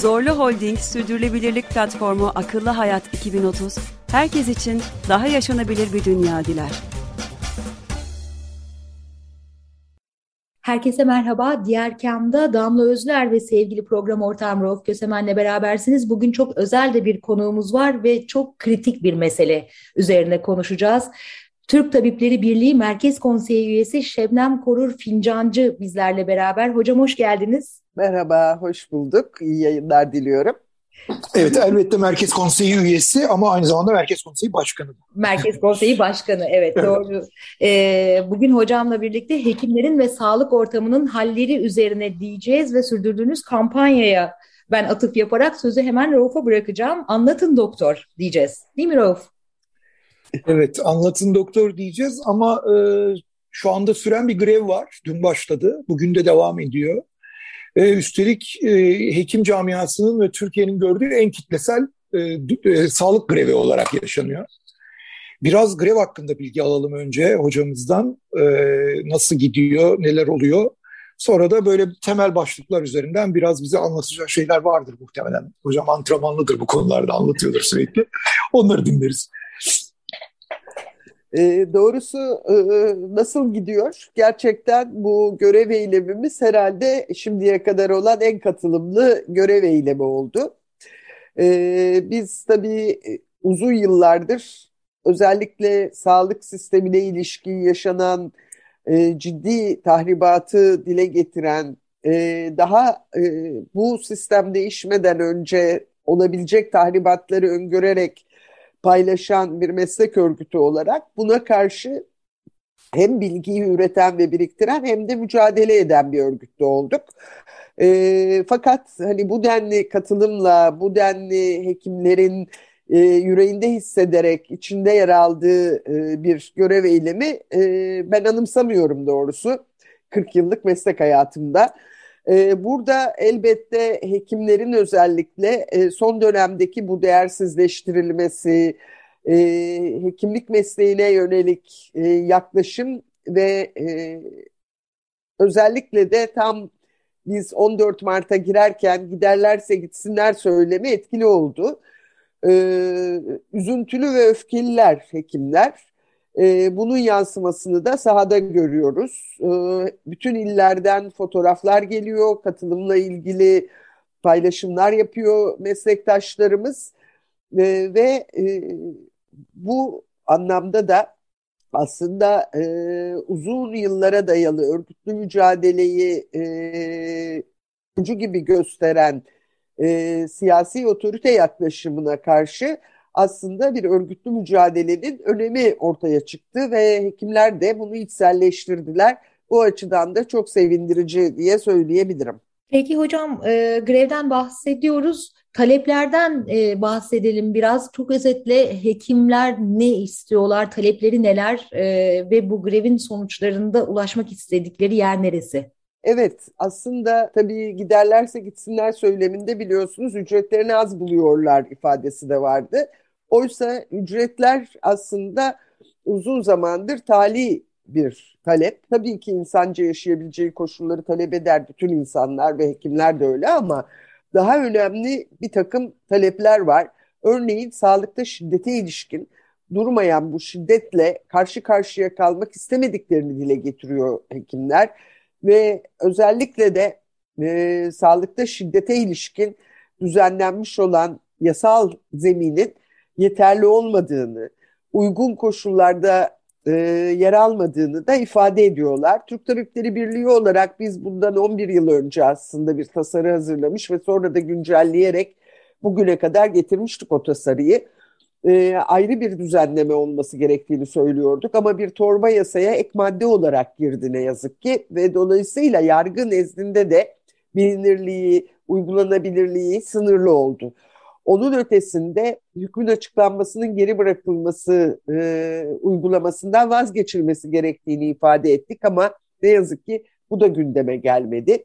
Zorlu Holding Sürdürülebilirlik Platformu Akıllı Hayat 2030, herkes için daha yaşanabilir bir dünya diler. Herkese merhaba. Diğer kamda Damla Özler ve sevgili program ortağım Rauf Kösemen'le berabersiniz. Bugün çok özel de bir konuğumuz var ve çok kritik bir mesele üzerine konuşacağız. Türk Tabipleri Birliği Merkez Konseyi üyesi Şebnem Korur Fincancı bizlerle beraber. Hocam hoş geldiniz. Merhaba, hoş bulduk. İyi yayınlar diliyorum. Evet elbette Merkez Konseyi üyesi ama aynı zamanda Merkez Konseyi Başkanı. Merkez Konseyi Başkanı evet doğru. Ee, bugün hocamla birlikte hekimlerin ve sağlık ortamının halleri üzerine diyeceğiz ve sürdürdüğünüz kampanyaya ben atıf yaparak sözü hemen Rauf'a bırakacağım. Anlatın doktor diyeceğiz. Değil mi Rauf? Evet anlatın doktor diyeceğiz ama e, şu anda süren bir grev var. Dün başladı. Bugün de devam ediyor. E, üstelik e, hekim camiasının ve Türkiye'nin gördüğü en kitlesel e, e, sağlık grevi olarak yaşanıyor. Biraz grev hakkında bilgi alalım önce hocamızdan. E, nasıl gidiyor, neler oluyor? Sonra da böyle temel başlıklar üzerinden biraz bize anlatacak şeyler vardır muhtemelen. Hocam antrenmanlıdır bu konularda anlatıyordur sürekli. Onları dinleriz. E, doğrusu e, nasıl gidiyor? Gerçekten bu görev eylemimiz herhalde şimdiye kadar olan en katılımlı görev eylemi oldu. E, biz tabii uzun yıllardır özellikle sağlık sistemine ilişkin yaşanan e, ciddi tahribatı dile getiren, e, daha e, bu sistem değişmeden önce olabilecek tahribatları öngörerek paylaşan bir meslek örgütü olarak buna karşı hem bilgiyi üreten ve biriktiren hem de mücadele eden bir örgütte olduk. E, fakat hani bu denli katılımla, bu denli hekimlerin e, yüreğinde hissederek içinde yer aldığı e, bir görev eylemi e, ben anımsamıyorum doğrusu 40 yıllık meslek hayatımda. Ee, burada elbette hekimlerin özellikle e, son dönemdeki bu değersizleştirilmesi, e, hekimlik mesleğine yönelik e, yaklaşım ve özellikle de tam biz 14 Mart'a girerken giderlerse gitsinler söylemi etkili oldu. Üzüntülü ve öfkeliler hekimler. E, bunun yansımasını da sahada görüyoruz. E, bütün illerden fotoğraflar geliyor, katılımla ilgili paylaşımlar yapıyor meslektaşlarımız e, ve e, bu anlamda da aslında e, uzun yıllara dayalı örgütlü mücadeleyi e, ucu gibi gösteren e, siyasi otorite yaklaşımına karşı aslında bir örgütlü mücadelenin önemi ortaya çıktı ve hekimler de bunu içselleştirdiler. Bu açıdan da çok sevindirici diye söyleyebilirim. Peki hocam e, grevden bahsediyoruz. Taleplerden e, bahsedelim biraz. Çok özetle hekimler ne istiyorlar, talepleri neler e, ve bu grevin sonuçlarında ulaşmak istedikleri yer neresi? Evet aslında tabii giderlerse gitsinler söyleminde biliyorsunuz ücretlerini az buluyorlar ifadesi de vardı. Oysa ücretler aslında uzun zamandır tali bir talep. Tabii ki insanca yaşayabileceği koşulları talep eder bütün insanlar ve hekimler de öyle ama daha önemli bir takım talepler var. Örneğin sağlıkta şiddete ilişkin durmayan bu şiddetle karşı karşıya kalmak istemediklerini dile getiriyor hekimler ve özellikle de e, sağlıkta şiddete ilişkin düzenlenmiş olan yasal zeminin yeterli olmadığını, uygun koşullarda e, yer almadığını da ifade ediyorlar. Türk Tabipleri Birliği olarak biz bundan 11 yıl önce aslında bir tasarı hazırlamış ve sonra da güncelleyerek bugüne kadar getirmiştik o tasarıyı. E, ayrı bir düzenleme olması gerektiğini söylüyorduk ama bir torba yasaya ek madde olarak girdi ne yazık ki ve dolayısıyla yargı nezdinde de bilinirliği, uygulanabilirliği sınırlı oldu. Onun ötesinde hükmün açıklanmasının geri bırakılması e, uygulamasından vazgeçilmesi gerektiğini ifade ettik ama ne yazık ki bu da gündeme gelmedi.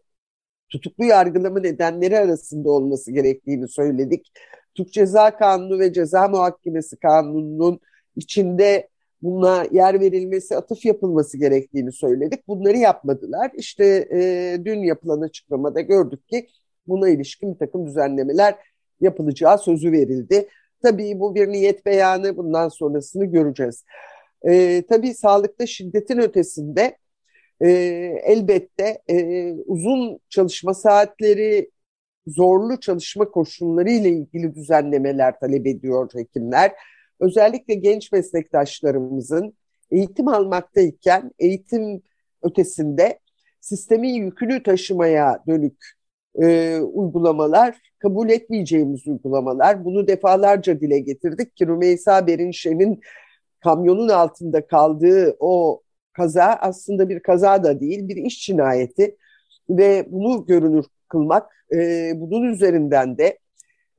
Tutuklu yargılama nedenleri arasında olması gerektiğini söyledik. Türk Ceza Kanunu ve Ceza Muhakemesi Kanunu'nun içinde buna yer verilmesi, atıf yapılması gerektiğini söyledik. Bunları yapmadılar. İşte e, dün yapılan açıklamada gördük ki buna ilişkin bir takım düzenlemeler yapılacağı sözü verildi. Tabii bu bir niyet beyanı, bundan sonrasını göreceğiz. E, tabii sağlıkta şiddetin ötesinde e, elbette e, uzun çalışma saatleri, zorlu çalışma koşulları ile ilgili düzenlemeler talep ediyor hekimler. Özellikle genç meslektaşlarımızın eğitim almaktayken eğitim ötesinde sistemin yükünü taşımaya dönük e, uygulamalar, kabul etmeyeceğimiz uygulamalar. Bunu defalarca dile getirdik ki Rümeysa Berinşen'in kamyonun altında kaldığı o kaza aslında bir kaza da değil, bir iş cinayeti ve bunu görünür kılmak, e, bunun üzerinden de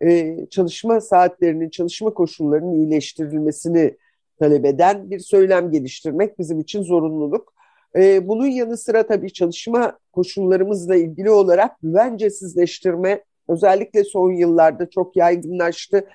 e, çalışma saatlerinin, çalışma koşullarının iyileştirilmesini talep eden bir söylem geliştirmek bizim için zorunluluk. E, bunun yanı sıra tabii çalışma koşullarımızla ilgili olarak güvencesizleştirme özellikle son yıllarda çok yaygınlaştı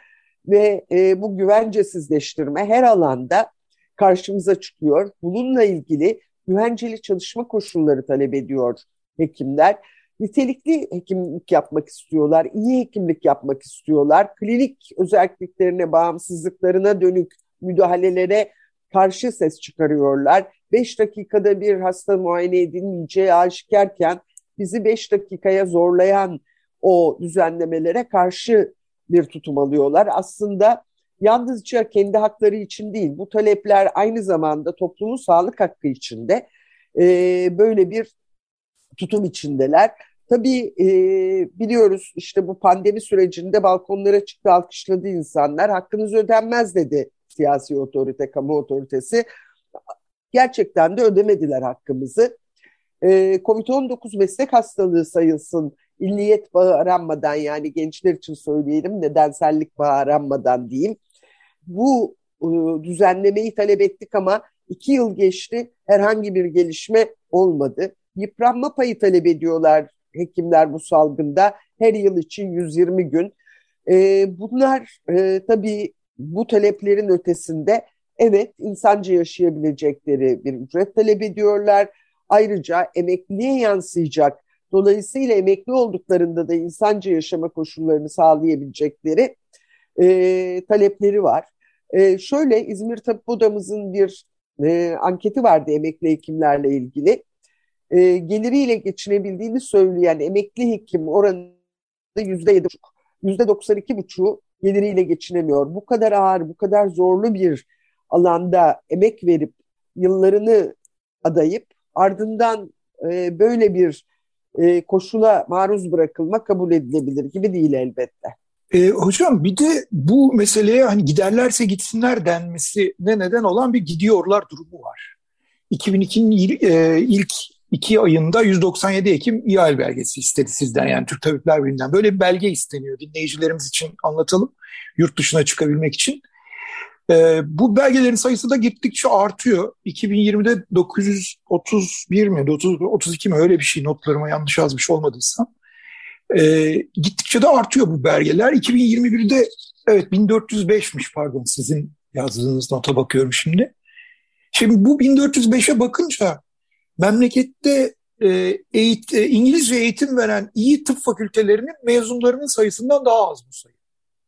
ve e, bu güvencesizleştirme her alanda karşımıza çıkıyor. Bununla ilgili güvenceli çalışma koşulları talep ediyor hekimler. Nitelikli hekimlik yapmak istiyorlar, iyi hekimlik yapmak istiyorlar. Klinik özelliklerine, bağımsızlıklarına dönük müdahalelere karşı ses çıkarıyorlar. 5 dakikada bir hasta muayene edilmeyeceği aşikarken bizi 5 dakikaya zorlayan o düzenlemelere karşı bir tutum alıyorlar. Aslında yalnızca kendi hakları için değil, bu talepler aynı zamanda toplumun sağlık hakkı içinde e, böyle bir tutum içindeler. Tabii e, biliyoruz işte bu pandemi sürecinde balkonlara çıktı alkışladı insanlar. Hakkınız ödenmez dedi siyasi otorite, kamu otoritesi. Gerçekten de ödemediler hakkımızı. E, Covid-19 meslek hastalığı sayılsın, illiyet bağı aranmadan yani gençler için söyleyelim nedensellik bağı aranmadan diyeyim. Bu e, düzenlemeyi talep ettik ama iki yıl geçti herhangi bir gelişme olmadı. Yıpranma payı talep ediyorlar hekimler bu salgında her yıl için 120 gün. E, bunlar e, tabii bu taleplerin ötesinde evet insanca yaşayabilecekleri bir ücret talep ediyorlar. Ayrıca emekliliğe yansıyacak dolayısıyla emekli olduklarında da insanca yaşama koşullarını sağlayabilecekleri e, talepleri var. E, şöyle İzmir Tabip Odamızın bir e, anketi vardı emekli hekimlerle ilgili e, geliriyle geçinebildiğini söyleyen emekli hekim oranı yüzde yedi buçuk. Yüzde doksan iki buçuğu geliriyle geçinemiyor. Bu kadar ağır, bu kadar zorlu bir alanda emek verip yıllarını adayıp ardından e, böyle bir e, koşula maruz bırakılma kabul edilebilir gibi değil elbette. E, hocam bir de bu meseleye hani giderlerse gitsinler denmesi ne neden olan bir gidiyorlar durumu var. 2002'nin e, ilk iki ayında 197 Ekim İHAL belgesi istedi sizden yani Türk Tabipler Birliği'nden. Böyle bir belge isteniyor dinleyicilerimiz için anlatalım yurt dışına çıkabilmek için. Ee, bu belgelerin sayısı da gittikçe artıyor. 2020'de 931 mi 30, 32 mi öyle bir şey notlarıma yanlış yazmış olmadıysam. Ee, gittikçe de artıyor bu belgeler. 2021'de evet 1405'miş pardon sizin yazdığınız nota bakıyorum şimdi. Şimdi bu 1405'e bakınca memlekette e, eğit, e, İngilizce eğitim veren iyi tıp fakültelerinin mezunlarının sayısından daha az bu sayı.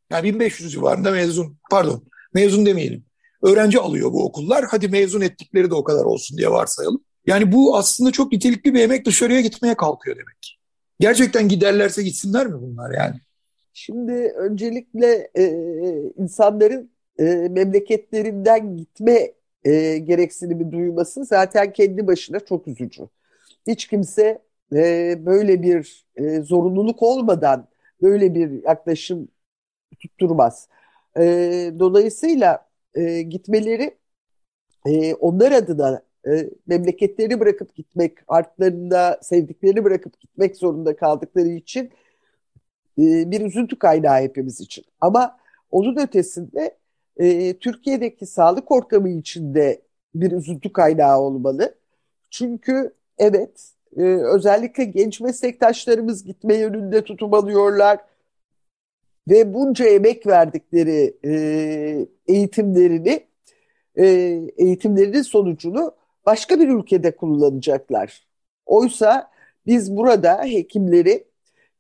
Yani 1500 civarında mezun, pardon mezun demeyelim. Öğrenci alıyor bu okullar. Hadi mezun ettikleri de o kadar olsun diye varsayalım. Yani bu aslında çok nitelikli bir emek dışarıya gitmeye kalkıyor demek. Gerçekten giderlerse gitsinler mi bunlar yani? Şimdi öncelikle e, insanların e, memleketlerinden gitme e, gereksinimi duyması zaten kendi başına çok üzücü. Hiç kimse e, böyle bir e, zorunluluk olmadan böyle bir yaklaşım tutturmaz. E, dolayısıyla e, gitmeleri e, onlar adına e, memleketlerini bırakıp gitmek, artlarında sevdiklerini bırakıp gitmek zorunda kaldıkları için e, bir üzüntü kaynağı hepimiz için. Ama onun ötesinde e, Türkiye'deki sağlık ortamı içinde bir üzüntü kaynağı olmalı. Çünkü evet e, özellikle genç meslektaşlarımız gitme yönünde tutum alıyorlar ve bunca emek verdikleri e, eğitimlerini e, eğitimlerinin sonucunu başka bir ülkede kullanacaklar. Oysa biz burada hekimleri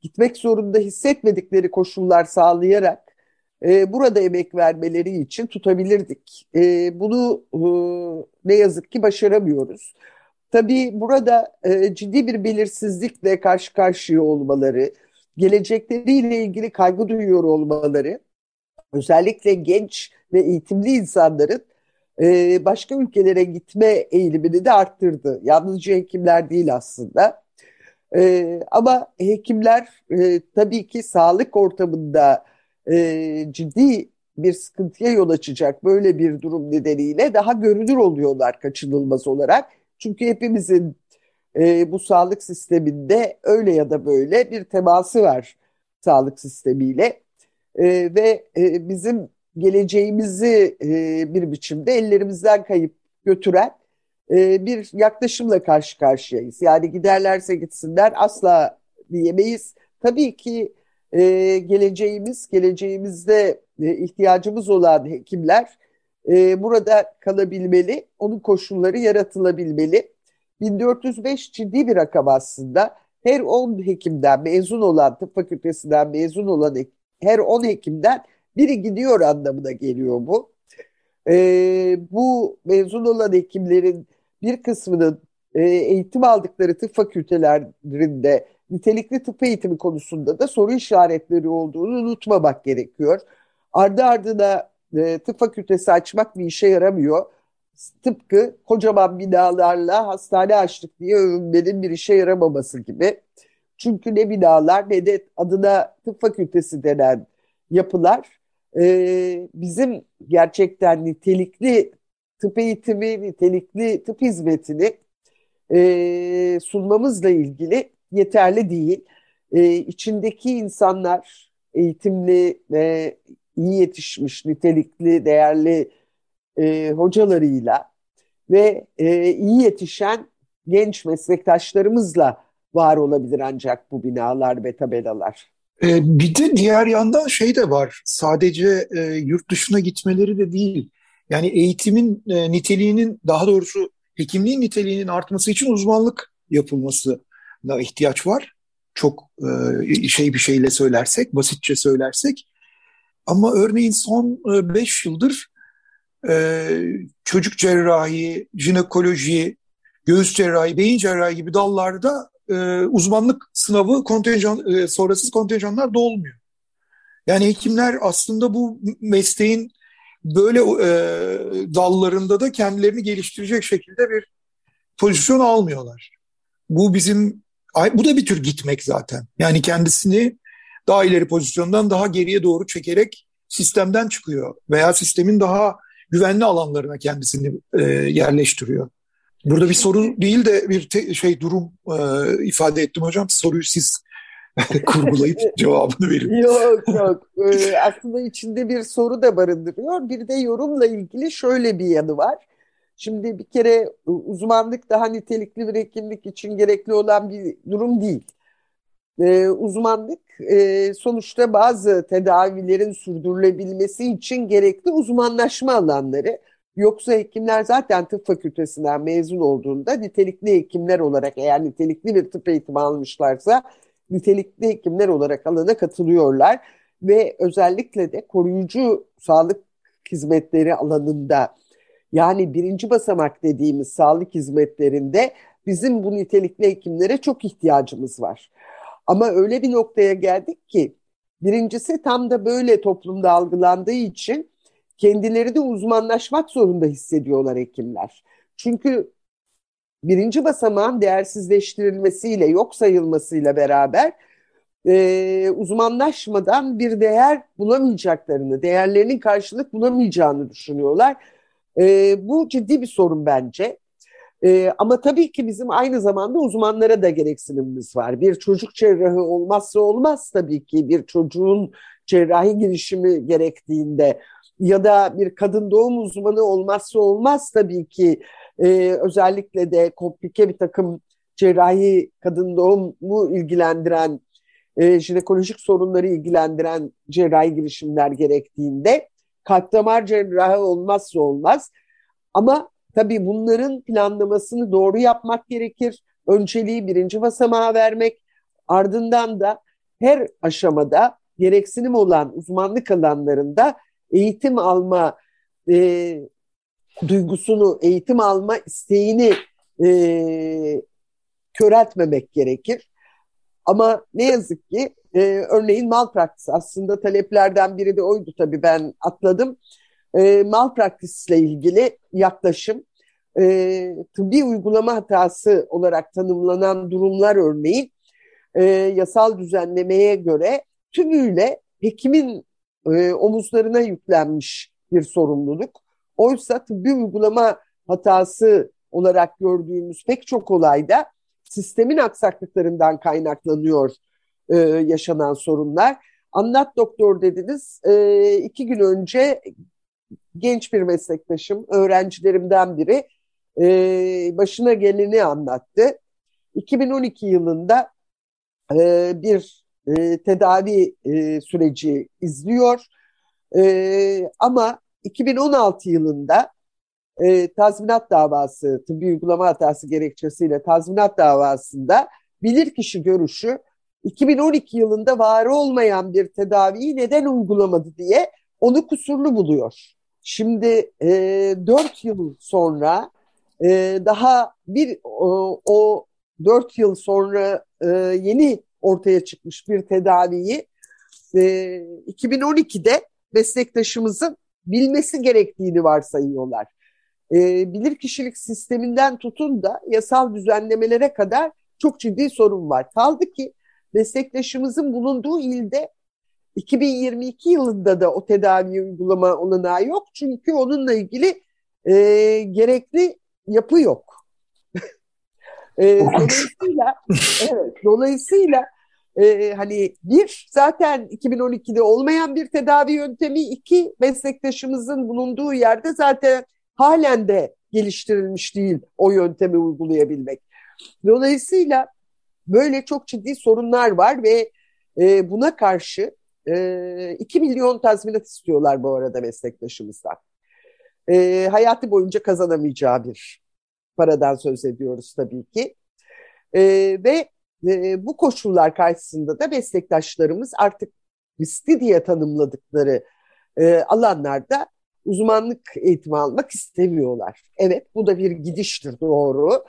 gitmek zorunda hissetmedikleri koşullar sağlayarak e, burada emek vermeleri için tutabilirdik. E, bunu e, ne yazık ki başaramıyoruz. Tabii burada e, ciddi bir belirsizlikle karşı karşıya olmaları, gelecekleriyle ilgili kaygı duyuyor olmaları, özellikle genç ve eğitimli insanların e, başka ülkelere gitme eğilimini de arttırdı. Yalnızca hekimler değil aslında. Ama hekimler tabii ki sağlık ortamında e, ciddi bir sıkıntıya yol açacak böyle bir durum nedeniyle daha görünür oluyorlar kaçınılmaz olarak. Çünkü hepimizin e, bu sağlık sisteminde öyle ya da böyle bir teması var sağlık sistemiyle e, ve e, bizim geleceğimizi e, bir biçimde ellerimizden kayıp götüren e, bir yaklaşımla karşı karşıyayız. Yani giderlerse gitsinler asla diyemeyiz. Tabii ki e, geleceğimiz, geleceğimizde e, ihtiyacımız olan hekimler e, burada kalabilmeli, onun koşulları yaratılabilmeli. 1405 ciddi bir rakam aslında. Her 10 hekimden mezun olan, tıp fakültesinden mezun olan her 10 hekimden biri gidiyor anlamına geliyor bu. E, bu mezun olan hekimlerin bir kısmının e, eğitim aldıkları tıp fakültelerinde nitelikli tıp eğitimi konusunda da soru işaretleri olduğunu unutmamak gerekiyor. Ardı ardına e, tıp fakültesi açmak bir işe yaramıyor. Tıpkı kocaman binalarla hastane açtık diye övünmenin bir işe yaramaması gibi. Çünkü ne binalar ne de adına tıp fakültesi denen yapılar e, bizim gerçekten nitelikli tıp eğitimi, nitelikli tıp hizmetini e, sunmamızla ilgili yeterli değil. E, içindeki insanlar eğitimli ve iyi yetişmiş, nitelikli, değerli e, hocalarıyla ve e, iyi yetişen genç meslektaşlarımızla var olabilir ancak bu binalar ve tabelalar. E, bir de diğer yandan şey de var. Sadece e, yurt dışına gitmeleri de değil. Yani eğitimin e, niteliğinin daha doğrusu hekimliğin niteliğinin artması için uzmanlık yapılması ihtiyaç var. Çok e, şey bir şeyle söylersek, basitçe söylersek. Ama örneğin son 5 e, yıldır e, çocuk cerrahi, jinekoloji, göğüs cerrahi, beyin cerrahi gibi dallarda e, uzmanlık sınavı kontenjan e, sonrasız kontenjanlar dolmuyor. Yani hekimler aslında bu mesleğin böyle e, dallarında da kendilerini geliştirecek şekilde bir pozisyon almıyorlar. Bu bizim bu da bir tür gitmek zaten. Yani kendisini daha ileri pozisyondan daha geriye doğru çekerek sistemden çıkıyor veya sistemin daha güvenli alanlarına kendisini e, yerleştiriyor. Burada bir soru değil de bir te, şey durum e, ifade ettim hocam. Soruyu siz kurgulayıp cevabını verin. Yok yok. Ee, aslında içinde bir soru da barındırıyor. Bir de yorumla ilgili şöyle bir yanı var. Şimdi bir kere uzmanlık daha nitelikli bir hekimlik için gerekli olan bir durum değil. Ee, uzmanlık e, sonuçta bazı tedavilerin sürdürülebilmesi için gerekli uzmanlaşma alanları. Yoksa hekimler zaten tıp fakültesinden mezun olduğunda nitelikli hekimler olarak eğer nitelikli bir tıp eğitimi almışlarsa nitelikli hekimler olarak alana katılıyorlar ve özellikle de koruyucu sağlık hizmetleri alanında yani birinci basamak dediğimiz sağlık hizmetlerinde bizim bu nitelikli hekimlere çok ihtiyacımız var. Ama öyle bir noktaya geldik ki birincisi tam da böyle toplumda algılandığı için kendileri de uzmanlaşmak zorunda hissediyorlar hekimler. Çünkü birinci basamağın değersizleştirilmesiyle, yok sayılmasıyla beraber e, uzmanlaşmadan bir değer bulamayacaklarını, değerlerinin karşılık bulamayacağını düşünüyorlar. E, bu ciddi bir sorun bence. E, ama tabii ki bizim aynı zamanda uzmanlara da gereksinimimiz var. Bir çocuk cerrahı olmazsa olmaz tabii ki bir çocuğun cerrahi girişimi gerektiğinde ya da bir kadın doğum uzmanı olmazsa olmaz tabii ki e, özellikle de komplike bir takım cerrahi kadın doğumu ilgilendiren e, jinekolojik sorunları ilgilendiren cerrahi girişimler gerektiğinde kalp damar cerrahı olmazsa olmaz. Ama tabii bunların planlamasını doğru yapmak gerekir. Önceliği birinci basamağa vermek, ardından da her aşamada gereksinim olan uzmanlık alanlarında eğitim alma e, duygusunu, eğitim alma isteğini e, köreltmemek gerekir. Ama ne yazık ki e, örneğin malpraktis aslında taleplerden biri de oydu tabii ben atladım. E, malpraktisle ilgili yaklaşım e, tıbbi uygulama hatası olarak tanımlanan durumlar örneğin e, yasal düzenlemeye göre tümüyle hekimin e, omuzlarına yüklenmiş bir sorumluluk. Oysa tıbbi uygulama hatası olarak gördüğümüz pek çok olayda sistemin aksaklıklarından kaynaklanıyor e, yaşanan sorunlar. Anlat doktor dediniz. E, iki gün önce genç bir meslektaşım, öğrencilerimden biri e, başına geleni anlattı. 2012 yılında e, bir e, tedavi e, süreci izliyor. E, ama 2016 yılında e, tazminat davası, tıbbi uygulama hatası gerekçesiyle tazminat davasında bilirkişi görüşü 2012 yılında var olmayan bir tedaviyi neden uygulamadı diye onu kusurlu buluyor. Şimdi e, 4 yıl sonra e, daha bir o, o 4 yıl sonra e, yeni ortaya çıkmış bir tedaviyi e, 2012'de meslektaşımızın bilmesi gerektiğini varsayıyorlar. E, bilir kişilik sisteminden tutun da yasal düzenlemelere kadar çok ciddi sorun var. Kaldı ki meslektaşımızın bulunduğu ilde 2022 yılında da o tedavi uygulama olanağı yok. Çünkü onunla ilgili e, gerekli yapı yok. e, dolayısıyla evet, dolayısıyla e, hani bir zaten 2012'de olmayan bir tedavi yöntemi, iki meslektaşımızın bulunduğu yerde zaten halen de geliştirilmiş değil o yöntemi uygulayabilmek. Dolayısıyla böyle çok ciddi sorunlar var ve e, buna karşı e, 2 milyon tazminat istiyorlar bu arada meslektaşımızdan. E, hayatı boyunca kazanamayacağı bir paradan söz ediyoruz tabii ki. E, ve e, bu koşullar karşısında da meslektaşlarımız artık riskli diye tanımladıkları e, alanlarda uzmanlık eğitimi almak istemiyorlar. Evet bu da bir gidiştir doğru.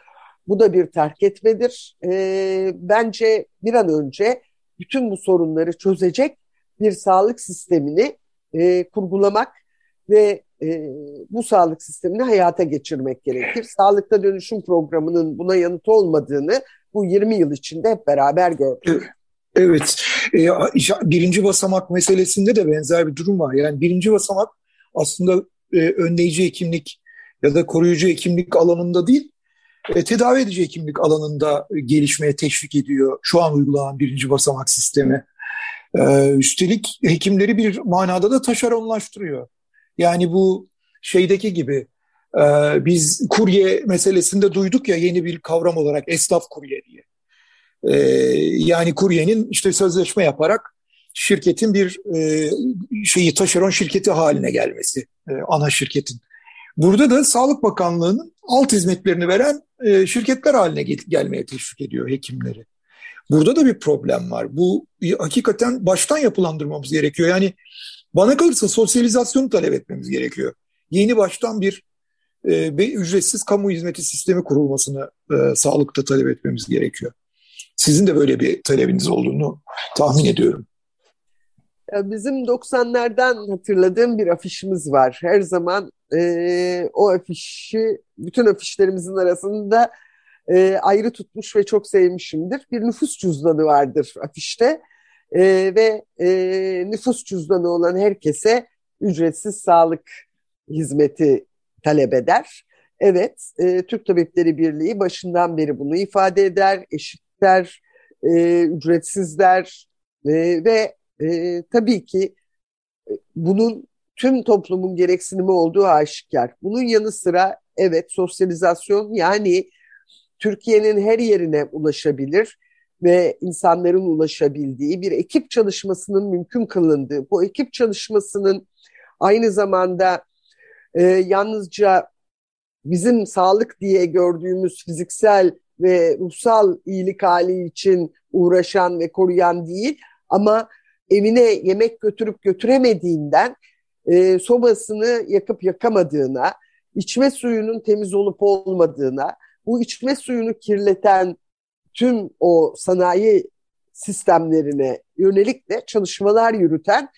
Bu da bir terk etmedir. E, bence bir an önce bütün bu sorunları çözecek bir sağlık sistemini e, kurgulamak ve e, bu sağlık sistemini hayata geçirmek gerekir. Sağlıkta dönüşüm programının buna yanıt olmadığını bu 20 yıl içinde hep beraber gördük. Evet, e, birinci basamak meselesinde de benzer bir durum var. Yani birinci basamak aslında e, önleyici hekimlik ya da koruyucu hekimlik alanında değil, e, tedavi edici hekimlik alanında gelişmeye teşvik ediyor şu an uygulanan birinci basamak sistemi. E, üstelik hekimleri bir manada da taşeronlaştırıyor. Yani bu şeydeki gibi e, biz kurye meselesinde duyduk ya yeni bir kavram olarak esnaf kurye diye. E, yani kuryenin işte sözleşme yaparak şirketin bir e, şeyi taşeron şirketi haline gelmesi, e, ana şirketin. Burada da Sağlık Bakanlığı'nın alt hizmetlerini veren e, şirketler haline gel gelmeye teşvik ediyor hekimleri. Burada da bir problem var. Bu hakikaten baştan yapılandırmamız gerekiyor. Yani bana kalırsa sosyalizasyonu talep etmemiz gerekiyor. Yeni baştan bir e, ücretsiz kamu hizmeti sistemi kurulmasını e, sağlıkta talep etmemiz gerekiyor. Sizin de böyle bir talebiniz olduğunu tahmin ediyorum. Bizim 90'lardan hatırladığım bir afişimiz var. Her zaman e, o afişi bütün afişlerimizin arasında e, ayrı tutmuş ve çok sevmişimdir. Bir nüfus cüzdanı vardır afişte e, ve e, nüfus cüzdanı olan herkese ücretsiz sağlık hizmeti talep eder. Evet, e, Türk Tabipleri Birliği başından beri bunu ifade eder, eşitler, e, ücretsizler e, ve e, tabii ki e, bunun tüm toplumun gereksinimi olduğu aşikar. Bunun yanı sıra evet sosyalizasyon yani Türkiye'nin her yerine ulaşabilir ve insanların ulaşabildiği bir ekip çalışmasının mümkün kılındığı, bu ekip çalışmasının aynı zamanda e, yalnızca bizim sağlık diye gördüğümüz fiziksel ve ruhsal iyilik hali için uğraşan ve koruyan değil ama evine yemek götürüp götüremediğinden e, sobasını yakıp yakamadığına, içme suyunun temiz olup olmadığına, bu içme suyunu kirleten tüm o sanayi sistemlerine yönelik de çalışmalar yürüten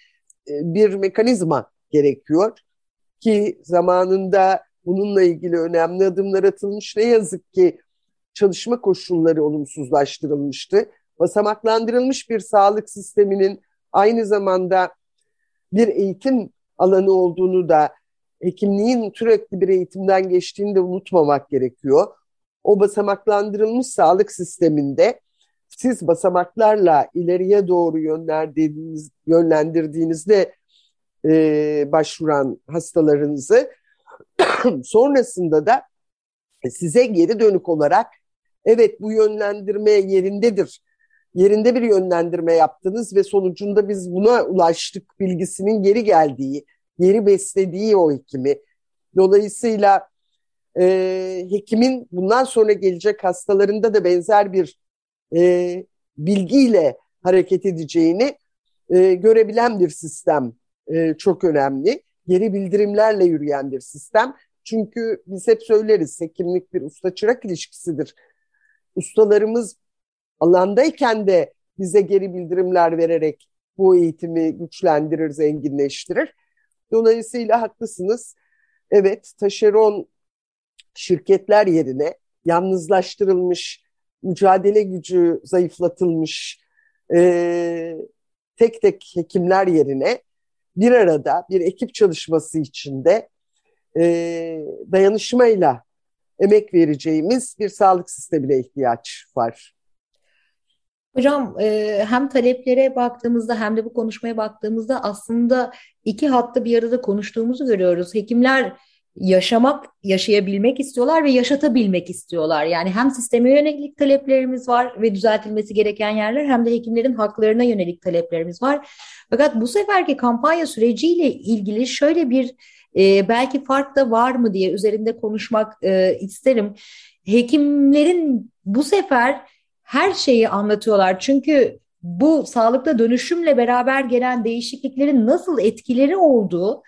e, bir mekanizma gerekiyor ki zamanında bununla ilgili önemli adımlar atılmış. Ne yazık ki çalışma koşulları olumsuzlaştırılmıştı. Basamaklandırılmış bir sağlık sisteminin aynı zamanda bir eğitim alanı olduğunu da hekimliğin sürekli bir eğitimden geçtiğini de unutmamak gerekiyor. O basamaklandırılmış sağlık sisteminde siz basamaklarla ileriye doğru yönlendirdiğiniz, yönlendirdiğinizde e, başvuran hastalarınızı sonrasında da size geri dönük olarak evet bu yönlendirme yerindedir. Yerinde bir yönlendirme yaptınız ve sonucunda biz buna ulaştık bilgisinin geri geldiği, geri beslediği o hekimi. Dolayısıyla e, hekimin bundan sonra gelecek hastalarında da benzer bir e, bilgiyle hareket edeceğini e, görebilen bir sistem e, çok önemli. Geri bildirimlerle yürüyen bir sistem. Çünkü biz hep söyleriz hekimlik bir usta çırak ilişkisidir. Ustalarımız alandayken de bize geri bildirimler vererek bu eğitimi güçlendirir, zenginleştirir. Dolayısıyla haklısınız. Evet, taşeron şirketler yerine yalnızlaştırılmış, mücadele gücü zayıflatılmış e, tek tek hekimler yerine bir arada bir ekip çalışması içinde e, dayanışmayla emek vereceğimiz bir sağlık sistemine ihtiyaç var. Hocam e, hem taleplere baktığımızda hem de bu konuşmaya baktığımızda aslında iki hatta bir arada konuştuğumuzu görüyoruz. Hekimler yaşamak, yaşayabilmek istiyorlar ve yaşatabilmek istiyorlar. Yani hem sisteme yönelik taleplerimiz var ve düzeltilmesi gereken yerler hem de hekimlerin haklarına yönelik taleplerimiz var. Fakat bu seferki kampanya süreciyle ilgili şöyle bir e, belki fark da var mı diye üzerinde konuşmak e, isterim. Hekimlerin bu sefer her şeyi anlatıyorlar. Çünkü bu sağlıkta dönüşümle beraber gelen değişikliklerin nasıl etkileri olduğu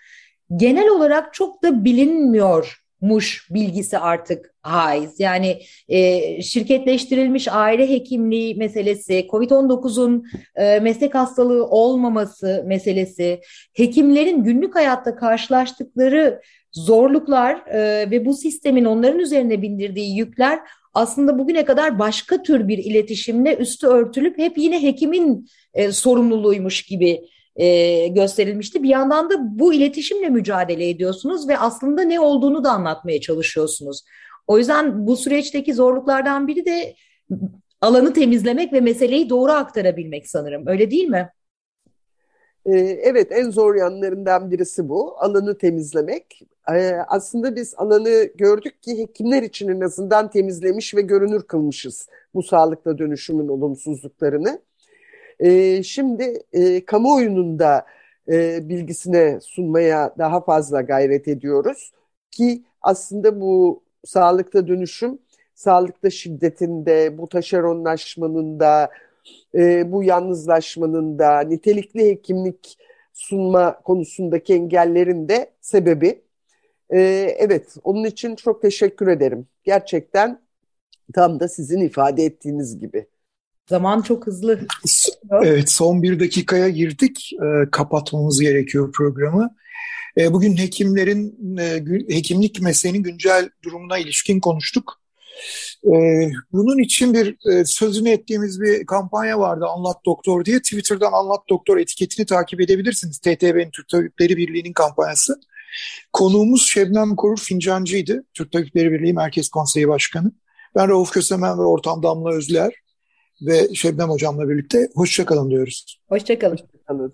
genel olarak çok da bilinmiyormuş bilgisi artık haiz. Yani e, şirketleştirilmiş aile hekimliği meselesi, COVID-19'un e, meslek hastalığı olmaması meselesi, hekimlerin günlük hayatta karşılaştıkları zorluklar e, ve bu sistemin onların üzerine bindirdiği yükler aslında bugüne kadar başka tür bir iletişimle üstü örtülüp hep yine hekimin e, sorumluluğuymuş gibi e, gösterilmişti. Bir yandan da bu iletişimle mücadele ediyorsunuz ve aslında ne olduğunu da anlatmaya çalışıyorsunuz. O yüzden bu süreçteki zorluklardan biri de alanı temizlemek ve meseleyi doğru aktarabilmek sanırım. Öyle değil mi? Ee, evet, en zor yanlarından birisi bu. Alanı temizlemek. Ee, aslında biz alanı gördük ki hekimler için en azından temizlemiş ve görünür kılmışız bu sağlıkla dönüşümün olumsuzluklarını. E, şimdi e, kamuoyunun da e, bilgisine sunmaya daha fazla gayret ediyoruz ki aslında bu sağlıkta dönüşüm, sağlıkta şiddetinde, bu taşeronlaşmanın da, e, bu yalnızlaşmanın da, nitelikli hekimlik sunma konusundaki engellerin de sebebi. E, evet, onun için çok teşekkür ederim. Gerçekten tam da sizin ifade ettiğiniz gibi. Zaman çok hızlı. Evet son bir dakikaya girdik. E, kapatmamız gerekiyor programı. E, bugün hekimlerin, e, hekimlik mesleğinin güncel durumuna ilişkin konuştuk. E, bunun için bir e, sözünü ettiğimiz bir kampanya vardı Anlat Doktor diye. Twitter'dan Anlat Doktor etiketini takip edebilirsiniz. TTB'nin Türk Tabipleri Birliği'nin kampanyası. Konuğumuz Şebnem Korur Fincancı'ydı. Türk Tabipleri Birliği Merkez Konseyi Başkanı. Ben Rauf Kösemen ve Ortam Damla Özler ve Şebnem Hocam'la birlikte hoşçakalın diyoruz. Hoşçakalın. Hoşçakalın.